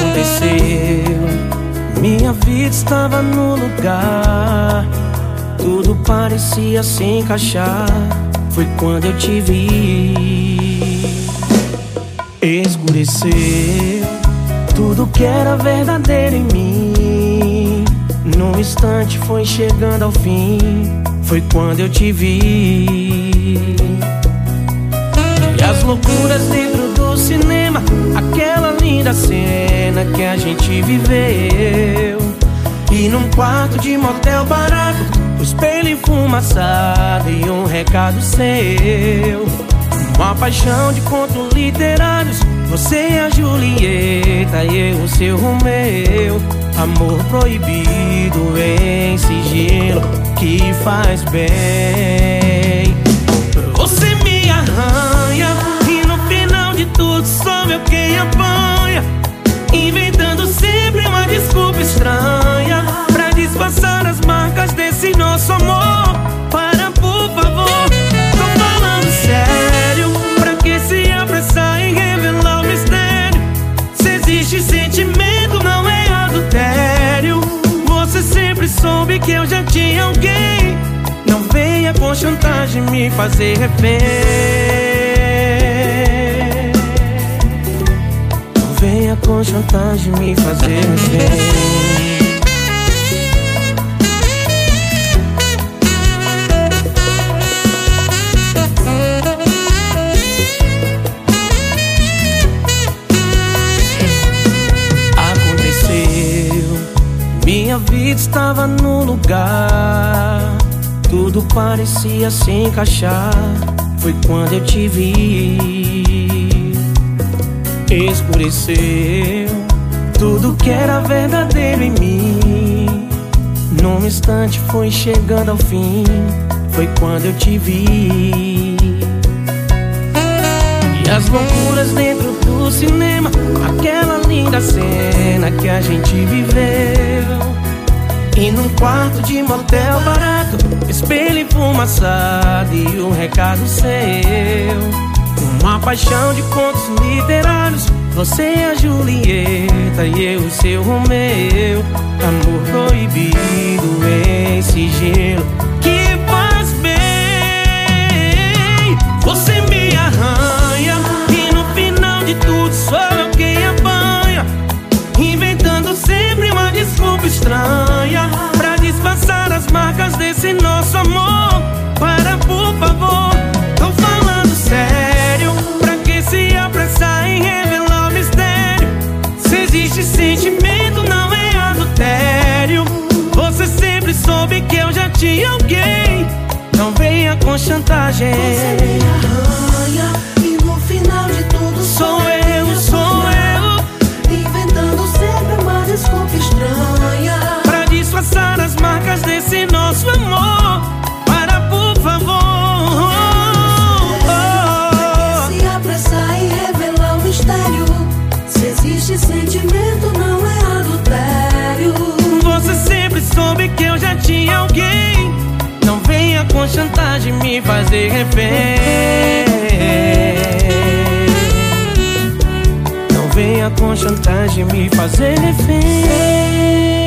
Aconteceu, minha vida estava no lugar. Tudo parecia se encaixar. Foi quando eu te vi. Escureceu tudo que era verdadeiro em mim. Num instante foi chegando ao fim. Foi quando eu te vi. E as loucuras dentro do cinema, aquela linda cena que a gente viveu. E num quarto de motel barato, o espelho enfumaçado e um recado seu. Uma paixão de contos literários, você e a Julieta e eu o seu Romeu. Amor proibido em sigilo que faz bem. Soube que eu já tinha alguém. Não venha com chantagem me fazer refém. Vida estava no lugar. Tudo parecia se encaixar. Foi quando eu te vi. Escureceu tudo que era verdadeiro em mim. Num instante foi chegando ao fim. Foi quando eu te vi. E as loucuras dentro do cinema, aquela linda cena que a gente viveu. E num quarto de motel barato, espelho enfumaçado e um recado seu. Uma paixão de contos literários, você e a Julieta e eu o seu Romeu. Amor proibido em sigilo que faz bem. Você me arranha e no final de tudo sou tinha alguém. Não venha com chantagem. Você me arranha e no final de tudo Sou eu, sou eu. Inventando sempre uma desculpa estranha. Pra disfarçar as marcas desse nosso amor. Para, por favor. Se apressar em revelar o mistério. Se existe sentimento, não tinha alguém. Não venha com chantagem me fazer refém. Não venha com chantagem me fazer refém